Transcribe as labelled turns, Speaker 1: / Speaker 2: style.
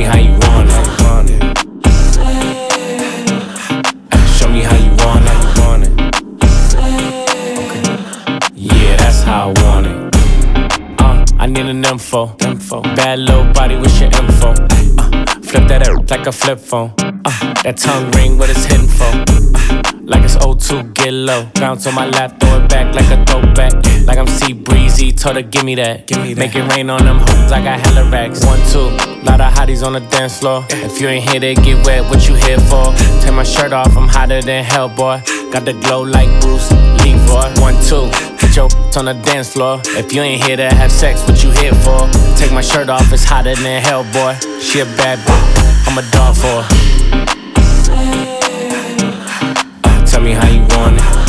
Speaker 1: me how you want it. Show me how you want it. Yeah, that's how I want it. Uh, I need an info. info. Bad low body, with your info? Uh, flip that out like a flip phone. Uh, that tongue ring, what it's hitting for. Uh, like it's O2, get low. Bounce on my lap, throw it back like a throwback. Like I'm C breezy, told her give me that. Give me that. Make it rain on them hoes, I got hella racks. One, two, lot of hotties on the dance floor. If you ain't here, they get wet, what you here for? Take my shirt off, I'm hotter than hell, boy. Got the glow like Bruce Leroy. One, two, put your on the dance floor. If you ain't here to have sex, what you here for? Take my shirt off, it's hotter than hell, boy. She a bad bitch, I'm a dog for her. Tell me how you want it